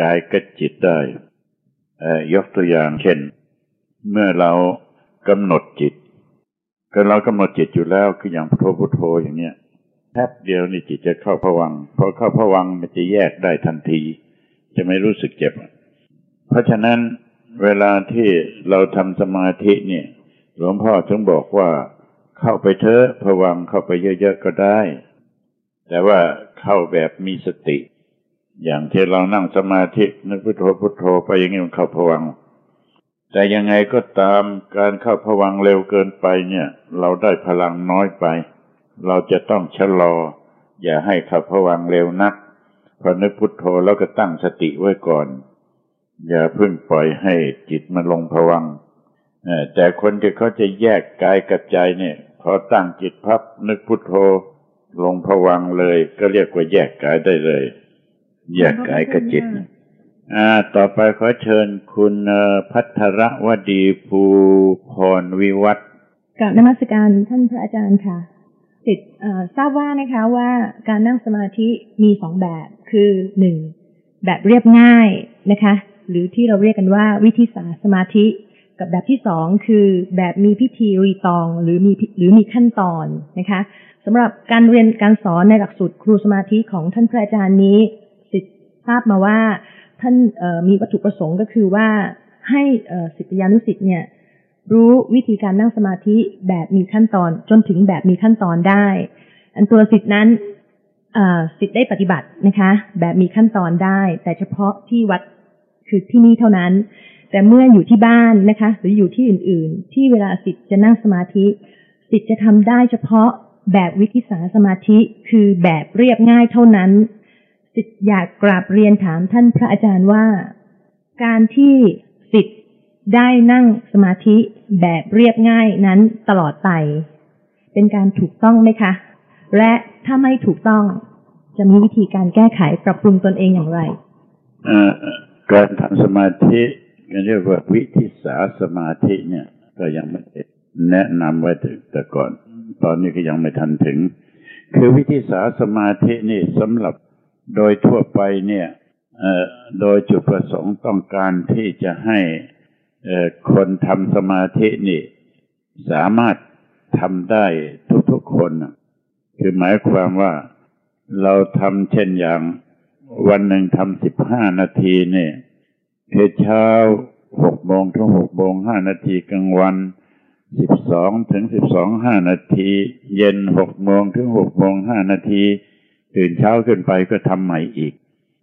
กายกับจิตได้ยกตัวอย่างเช่น เมื่อเรากำหนดจิต ก็เรากำหนดจิตอยู่แล้วคืออย่างพุทโธพุทโธอย่างเนี้ยแป๊บเดียวนี่จิตจะเข้าผวังพอเข้าผวังมันจะแยกได้ทันที จะไม่รู้สึกเจ็บ เพราะฉะนั้นเวลาที่เราทำสมาธิเนี่ย หลวงพ่อถึงบอกว่า เข้าไปเถอะผวังเข้าไปเยอะๆก็ได้ แต่ว่าเข้าแบบมีสติ อย่างที่เรานั่งสมาธินึกพุทโธพุทโธไปอย่างนี้มันเข้าผวัง แต่ยังไงก็ตามการเข้าผวังเร็วเกินไปเนี่ย เราได้พลังน้อยไป เราจะต้องชะลอ อย่าให้เข้าผวังเร็วนักพอนึกพุทโธแล้วก็ตั้งสติไว้ก่อน อย่าเพิ่งปล่อยให้จิตมันลงผวังค์เแต่คนที่เขาจะแยกกายกับใจเนี่ยพอตั้งจิตพับนึกพุทโธ ลงผวังค์เลย ก็เรียกว่าแยกกายได้เลย แยกกายกับจิตนะอ่า ต่อไปขอเชิญคุณเอ่อพัทรวดีภูพรวิวัฒน์กับนมัสการท่านพระอาจารย์ค่ะติดเอ่อทราบว่านะคะว่าการนั่งสมาธิมีสองแบบคือหนึ่งแบบเรียบง่ายนะคะ หรือที่เราเรียกกันว่าวิธีสาสมาธิ กับแบบที่สองคือแบบมีพิธีรีตองหรือมีหรือมีขั้นตอนนะคะสำหรับการเรียนการสอนในหลักสูตรครูสมาธิของท่านพระอาจารย์นี้สิทธิ์ทราบมาว่าท่านมีวัตถุประสงค์ก็คือว่าให้เอ่อศิยานุศิษย์เนี่ยรู้วิธีการนั่งสมาธิแบบมีขั้นตอนจนถึงแบบมีขั้นตอนได้ อันตัวสิทธินั้นสิทธิ์ได้ปฏิบัตินะคะ แบบมีขั้นตอนได้ แต่เฉพาะที่วัดคือที่นี่เท่านั้น แต่เมื่ออยู่ที่บ้านนะคะ หรืออยู่ที่อื่น ๆ ที่เวลาสิทธิ์จะนั่งสมาธิ สิทธิ์จะทำได้เฉพาะแบบวิธีสาสมาธิคือแบบเรียบง่ายเท่านั้น สิทธิ์อยากกราบเรียนถามท่านพระอาจารย์ว่า การที่สิทธิ์ได้นั่งสมาธิแบบเรียบง่ายนั้นตลอดไป เป็นการถูกต้องไหมคะ และถ้าไม่ถูกต้องจะมีวิธีการแก้ไขปรับปรุงตนเองอย่างไรการทำสมาธิ เรียกว่าวิธีสาสมาธิเนี่ย ก็ยังไม่แนะนำไว้ถึงแต่ก่อน ตอนนี้ก็ยังไม่ทันถึง คือวิธีสาสมาธินี่สำหรับโดยทั่วไปเนี่ยโดยจุดประสงค์ต้องการที่จะให้คนทำสมาธินี่ สามารถทำได้ทุกๆคนคือหมายความว่าเราทำเช่นอย่างวันหนึ่งทำสิบห้านาทีเนี่ย คือเช้าหกโมงถึงหกโมงห้านาทีกลางวันสิบสองถึงสิบสองห้านาที เย็นหกโมงถึงหกโมงห้านาที ตื่นเช้าขึ้นไปก็ทำใหม่อีก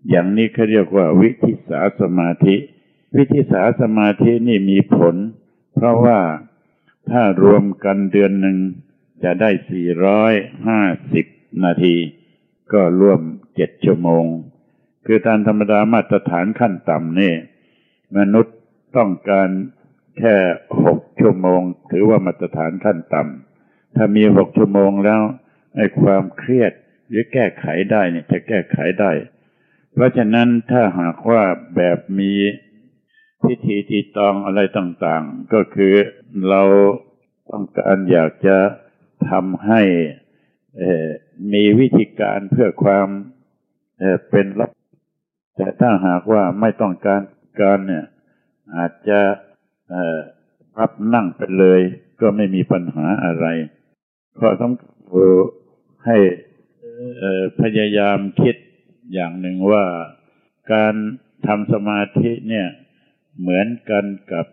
อย่างนี้เขาเรียกว่าวิธิสาสมาธิ วิธิสาสมาธินี่มีผล เพราะว่าถ้ารวมกันเดือนหนึ่งจะได้450นาที ก็รวมเจ็ดชั่วโมง คือตามธรรมดามาตรฐานขั้นต่ำเนี่ มนุษย์ต้องการแค่หกชั่วโมง ถือว่ามาตรฐานขั้นต่ำถ้ามีหกชั่วโมงแล้วไอ้ความเครียดหรือแก้ไขได้เนี่ยจะแก้ไขได้ เพราะฉะนั้นถ้าหากว่าแบบมีพิธีตีตองอะไรต่างๆ ก็คือเราต้องการอยากจะทำให้มีวิธีการเพื่อความเเป็นลับ แต่ถ้าหากว่าไม่ต้องการ การเนี่ยอาจจะพับนั่งไปเลย ก็ไม่มีปัญหาอะไรข้อสำคัญคือให้พยายามคิดอย่างหนึ่งว่าการทำสมาธิเนี่ย เหมือนกันกับ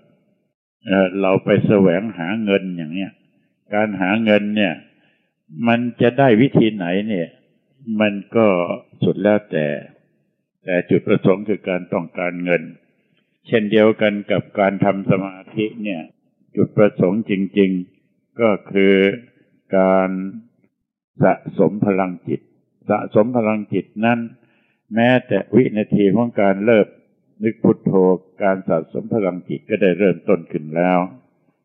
เเราไปแสวงหาเงินอย่างเนี้ยการหาเงินเนี่ย มันจะได้วิธีไหนเนี่ย มันก็สุดแล้วแต่ แต่จุดประสงค์คือการต้องการเงิน เช่นเดียวกันกับการทำสมาธิเนี่ย จุดประสงค์จริง ๆ ก็คือการสะสมพลังจิต สะสมพลังจิตนั้น แม้แต่วินาทีของการเลิกนึกพุทโธการสะสมพลังจิตก็ได้เริ่มต้นขึ้นแล้ว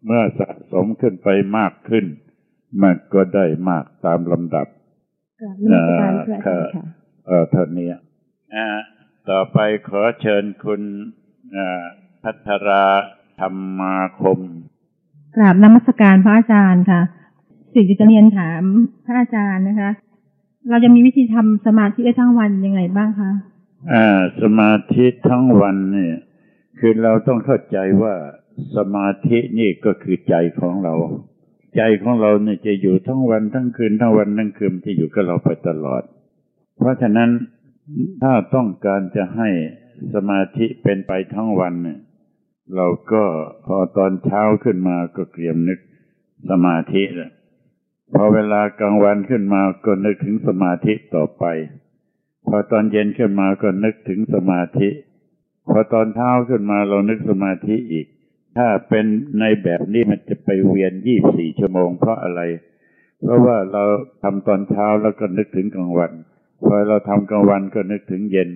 เมื่อสะสมขึ้นไปมากขึ้น มันก็ได้มากตามลำดับกราบนมัสการพระอาจารย์ค่ะเออเท่านี้อ่าต่อไปขอเชิญคุณอ่า พัทราธรรมาคมกราบนมัสการพระอาจารย์ค่ะ สิ่งที่จะเรียนถามพระอาจารย์นะคะ เราจะมีวิธีทำสมาธิได้ทั้งวันยังไงบ้างคะอ่าสมาธิทั้งวันเนี่ย คือเราต้องเข้าใจว่าสมาธินี่ก็คือใจของเรา ใจของเราเนี่ยจะอยู่ทั้งวันทั้งคืนทั้งวันทั้งคืนที่อยู่กับเราไปตลอด เพราะฉะนั้นถ้าต้องการจะให้ สมาธิเป็นไปทั้งวันเนี่ยเราก็พอตอนเช้าขึ้นมาก็เตรียมนึกสมาธิแหละพอเวลากลางวันขึ้นมาก็นึกถึงสมาธิต่อไป พอตอนเย็นขึ้นมาก็นึกถึงสมาธิ พอตอนเช้าขึ้นมาเรานึกสมาธิอีก ถ้าเป็นในแบบนี้มันจะไปเวียนยี่บสี่ชั่วโมง เพราะอะไร เพราะว่าเราทำตอนเช้าแล้วก็นึกถึงกลางวัน พอเราทำกลางวันก็นึกถึงเย็น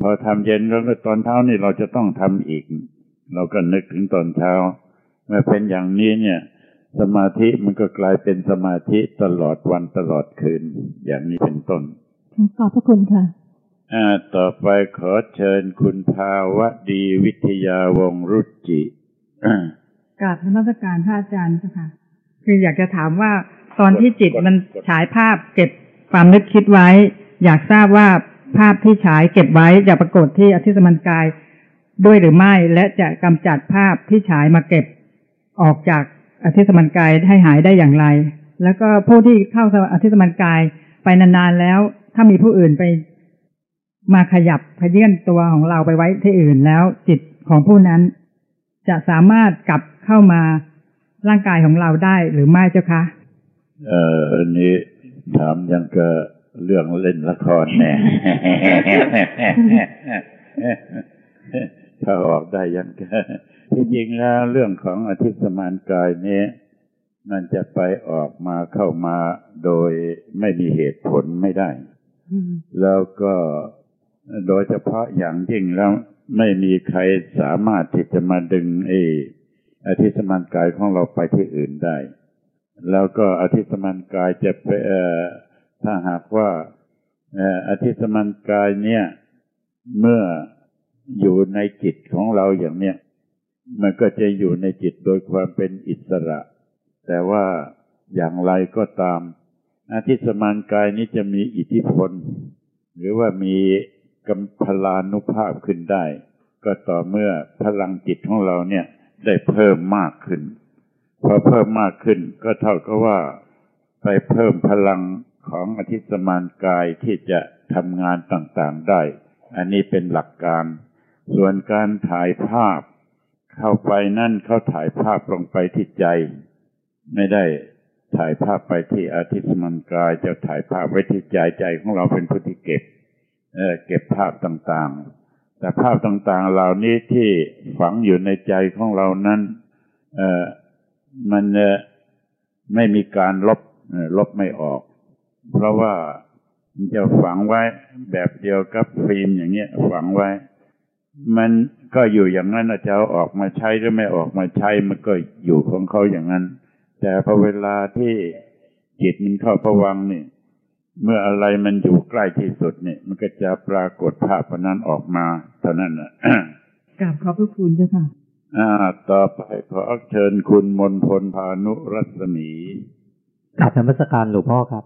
พอทำเย็นแล้วก็ตอนเช้านี่เราจะต้องทำอีก เราก็นึกถึงตอนเช้าเมื่อเป็นอย่างนี้เนี่ย สมาธิมันก็กลายเป็นสมาธิตลอดวันตลอดคืน อย่างนี้เป็นต้นขอบพระคุณค่ะอ่าต่อไปขอเชิญคุณภาวะดีวิทยาวงศ์รุจิอ่ากราบนมัสการพระอาจารย์เจ้าค่ะ คืออยากจะถามว่าตอนที่จิตมันฉายภาพเก็บความนึกคิดไว้ อยากทราบว่า ภาพที่ฉายเก็บไว้จะปรากฏที่อธิสมันกายด้วยหรือไม่ และจะกำจัดภาพที่ฉายมาเก็บออกจากอธิสมันกายให้หายได้อย่างไร แล้วก็ผู้ที่เข้าอธิสมันกายไปนานๆแล้ว ถ้ามีผู้อื่นไปมาขยับขยื่นตัวของเราไปไว้ที่อื่นแล้วจิตของผู้นั้น จะสามารถกลับเข้ามาร่างกายของเราได้หรือไม่เจ้าคะ เอ่ออันนี้ถามยังก็ เรื่องเล่นละครแน่ถ้าออกได้ยังก็ที่จริงแล้วเรื่องของอธิสมานกายนี้ มันจะไปออกมาเข้ามาโดยไม่มีเหตุผลไม่ได้ แล้วก็โดยเฉพาะอย่างยิ่งแล้วไม่มีใครสามารถที่จะมาดึงไอ้อธิสมานกายของเราไปที่อื่นได้ แล้วก็อธิสมานกายจะไปเอ่อ ถ้าหากว่าอธิสมานกายเนี่ย เมื่ออยู่ในจิตของเราอย่างเนี้ยมันก็จะอยู่ในจิตโดยความเป็นอิสระ แต่ว่าอย่างไรก็ตามอาทิสมานกายนี้จะมีอิทธิพล หรือว่ามีกำพลานุภาพขึ้นได้ ก็ต่อเมื่อพลังจิตของเราเนี่ยได้เพิ่มมากขึ้น พอเพิ่มมากขึ้นก็เท่ากับว่า ไปเพิ่มพลัง ของอธิสมานกายที่จะทำงานต่างๆได้ อันนี้เป็นหลักการ ส่วนการถ่ายภาพ เข้าไปนั่นเขาถ่ายภาพลงไปที่ใจ ไม่ได้ถ่ายภาพไปที่อาทิสมันกายจะถ่ายภาพไว้ที่ใจใจของเราเป็นผู้ที่เก็บเเก็บภาพต่างๆ แต่ภาพต่างๆ เหล่านี้ที่ฝังอยู่ในใจของเรานั้นมันไม่มีการลบลบไม่ออก เพราะว่ามันจะฝังไว้แบบเดียวกับฟิล์มอย่างเงี้ยฝังไว้ มันก็อยู่อย่างนั้นนะจะเอาออกมาใช้หรือไม่ออกมาใช้มันก็อยู่ของเขาอย่างนั้น แต่พอเวลาที่จิตมันเข้าผวังค์นี่เมื่ออะไรมันอยู่ใกล้ที่สุดเนี่ยมันก็จะปรากฏภาพนั้นออกมาเท่านั้นนะกราบขอบพระคุณเจ้าค่ะอ่า ต่อไปขอเชิญคุณมนพลพานุรัศมีกราบธรรมสการหลวงพ่อครับ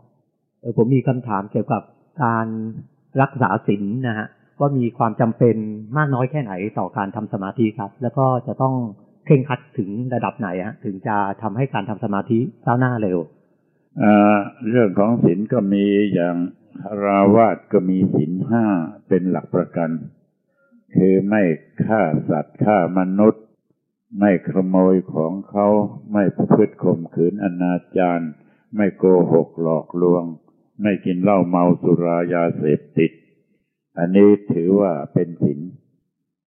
เออผมมีคำถามเกี่ยวกับการรักษาศีลนะฮะว่ามีความจำเป็นมากน้อยแค่ไหนต่อการทำสมาธิครับ แล้วก็จะต้องเคร่งครัดถึงระดับไหนฮะถึงจะทำให้การทำสมาธิก้าวหน้าเร็วเรื่องของศีลก็มีอย่างคาราวาสก็มีศีลห้าเป็นหลักประกัน คือไม่ฆ่าสัตว์ฆ่ามนุษย์ ไม่ขโมยของเขาไม่ประพฤติข่มขืนอนาจารไม่โกหกหลอกลวง ไม่กินเหล้าเมาสุรายาเสพติด อันนี้ถือว่าเป็นศีล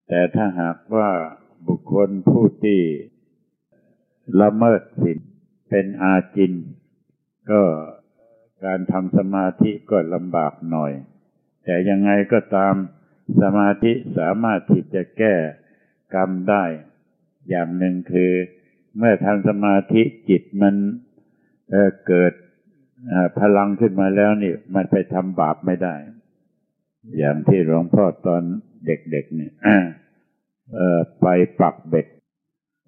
แต่ถ้าหากว่าบุคคลผู้ที่ละเมิดศีลเป็นอาจิน ก็การทำสมาธิก็ลำบากหน่อย แต่ยังไงก็ตามสมาธิสามารถที่จะแก้กรรมได้ อย่างหนึ่งคือ เมื่อทำสมาธิจิตมันเเกิด พลังขึ้นมาแล้วนี่มันไปทำบาปไม่ได้ อย่างที่หลวงพ่อตอนเด็กๆเนี่ยไปปักเบ็ด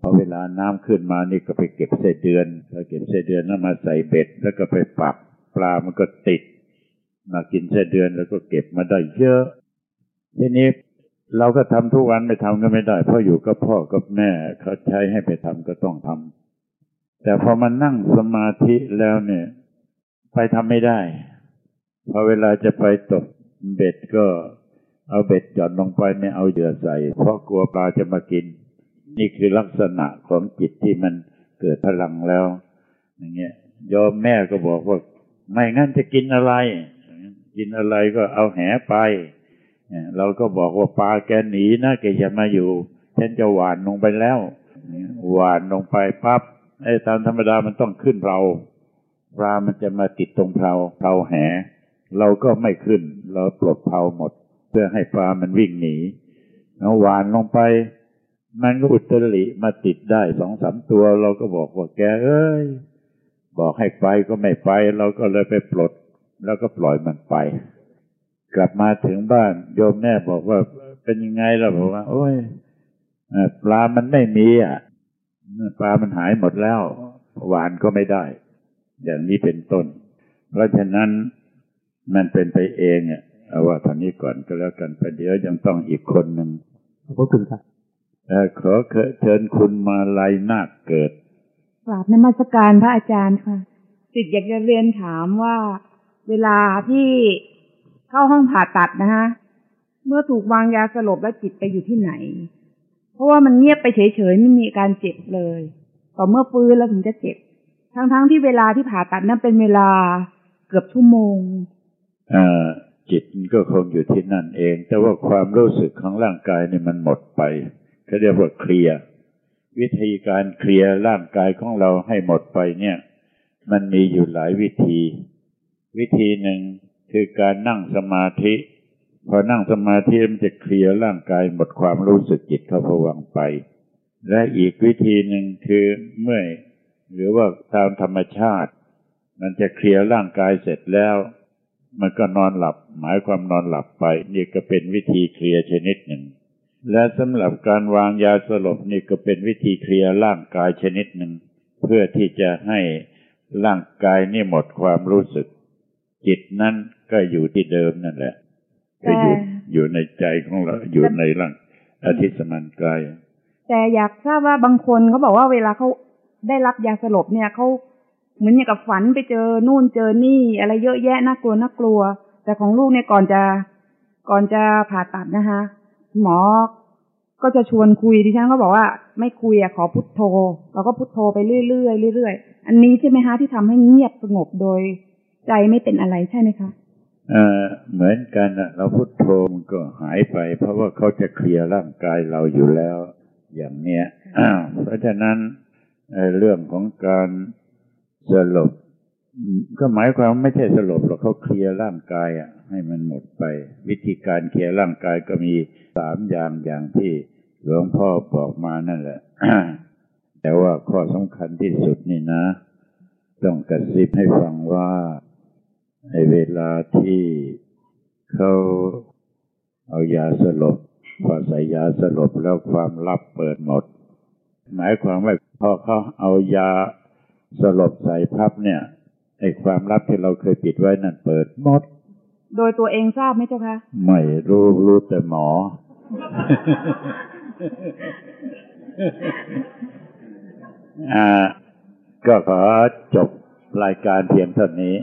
พอเวลาน้ำขึ้นมานี่ก็ไปเก็บเศษเดือนพอเก็บเศษเดือนแล้วมาใส่เบ็ด แล้วก็ไปปักปลามันก็ติด มากินเศษเดือนแล้วก็เก็บมาได้เยอะ ทีนี้เราก็ทำทุกวันไม่ทำก็ไม่ได้ เพราะอยู่กับพ่อกับแม่เขาใช้ให้ไปทำก็ต้องทำแต่พอมันนั่งสมาธิแล้วเนี่ย ไปทำไม่ได้ พอเวลาจะไปตกเบ็ดก็เอาเบ็ดหย่อนลงไปไม่เอาเหยื่อใส่ เพราะกลัวปลาจะมากิน นี่คือลักษณะของจิตที่มันเกิดพลังแล้ว อย่างเงี้ยยอมแม่ก็บอกว่า ไม่งั้นจะกินอะไร กินอะไรก็เอาแหไปเราก็บอกว่าปลาแกหนีนะแกอย่ามาอยู่ฉันจะหวานลงไปแล้วหวานลงไปปั๊บไอ้ตามธรรมดามันต้องขึ้นเรา ปลามันจะมาติดตรงเพลาเพลาแห เราก็ไม่ขึ้น เราปลดเพลาหมด เพื่อให้ปลามันวิ่งหนีเอาหวานลงไป มันก็อุตริมาติดได้สองสามตัว เราก็บอกว่าแกเอ้ย บอกให้ไปก็ไม่ไป เราก็เลยไปปลด แล้วก็ปล่อยมันไป กลับมาถึงบ้าน โยมแม่บอกว่าเป็นยังไงเราบอกว่า โอ้ยปลามันไม่มีอะปลามันหายหมดแล้ว หวานก็ไม่ได้ อย่างนี้เป็นต้น เพราะฉะนั้นมันเป็นไปเองอะเอาว่าทอนนี้ก่อนก็แล้วกันประเดี๋ยวยังต้องอีกคนหนึ่งขอบคุณครับขอเชิญคุณมาลายนาคเกิดกราบนมัสการพระอาจารย์ค่ะสิทธิ์อยากจะเรียนถามว่า เวลาที่เข้าห้องผ่าตัดนะฮะเมื่อถูกวางยาสลบแล้วจิตไปอยู่ที่ไหน เพราะว่ามันเงียบไปเฉยๆไม่มีการเจ็บเลย ต่อเมื่อฟื้นแล้วถึงจะเจ็บ ทั้งๆทที่เวลาที่ผ่าตัดนั้นเป็นเวลาเกือบชั่วโมงจิตก็คงอยู่ที่นั่นเอง แต่ว่าความรู้สึกของร่างกายเนี่ยมันหมดไปเขาเรียกว่าเคลียร์วิธีการเคลียร์ร่างกายของเราให้หมดไปเนี่ย มันมีอยู่หลายวิธี วิธีหนึ่งคือการนั่งสมาธิ พอนั่งสมาธิมันจะเคลียร์ร่างกายหมดความรู้สึกจิตเข้าผวังไป และอีกวิธีหนึ่งคือเมื่อ หรือว่าตามธรรมชาติ มันจะเคลียร์ร่างกายเสร็จแล้ว มันก็นอนหลับ หมายความนอนหลับไป นี่ก็เป็นวิธีเคลียร์ชนิดหนึ่ง และสำหรับการวางยาสลบนี่ก็เป็นวิธีเคลียร์ร่างกายชนิดหนึ่ง เพื่อที่จะให้ร่างกายนี่หมดความรู้สึก จิตนั้นก็อยู่ที่เดิมนั่นแหละก็อยู่อยู่ในใจของเราอยู่ในร่างอาทิตย์สมันกายแต่อยากทราบว่าบางคนเขาบอกว่าเวลาเขา ได้รับยาสลบเนี่ยเขาเหมือนอย่างกับฝันไปเจอนู่นเจอนี่ อะไรเยอะแยะน่ากลัวน่ากลัว แต่ของลูกเนี่ยก่อนจะก่อนจะผ่าตัดนะคะ หมอก็จะชวนคุยดิฉันก็บอกว่า ไม่คุยอะขอพุทโธเราก็พุทโธไปเรื่อยๆเรื่อยๆอันนี้ใช่ไหมคะที่ทำให้เงียบสงบโดย ใจไม่เป็นอะไรใช่ไหมคะเออเหมือนกันเราพุโทโธมันก็หายไป เพราะว่าเขาจะเคลียร์ร่างกายเราอยู่แล้ว อย่างเนี้ยเพราะฉะนั้น เรื่องของการสลบ ก็หมายความไม่ใช่สลบหรอกเขาเคลียร์ร่างกายอะ ให้มันหมดไป วิธีการเคลียร์ร่างกายก็มีสามอย่างอย่างที่หลวงพ่อบอกมานั่นแหละ แต่ว่าข้อสำคัญที่สุดนี่นะ ต้องกระซิบให้ฟังว่าในเวลาที่เขาเอายาสลบพอใส่ยาสลบแล้วความลับเปิดหมด หมายความว่าพอเขาเอายาสลบใส่พับเนี่ยไอ้ความลับที่เราเคยปิดไว้นั่นเปิดหมด โดยตัวเองทราบไหมเจ้าคะ ไม่รู้รู้แต่หมอ อ่า ก็ขอจบรายการเพียงเท่านี้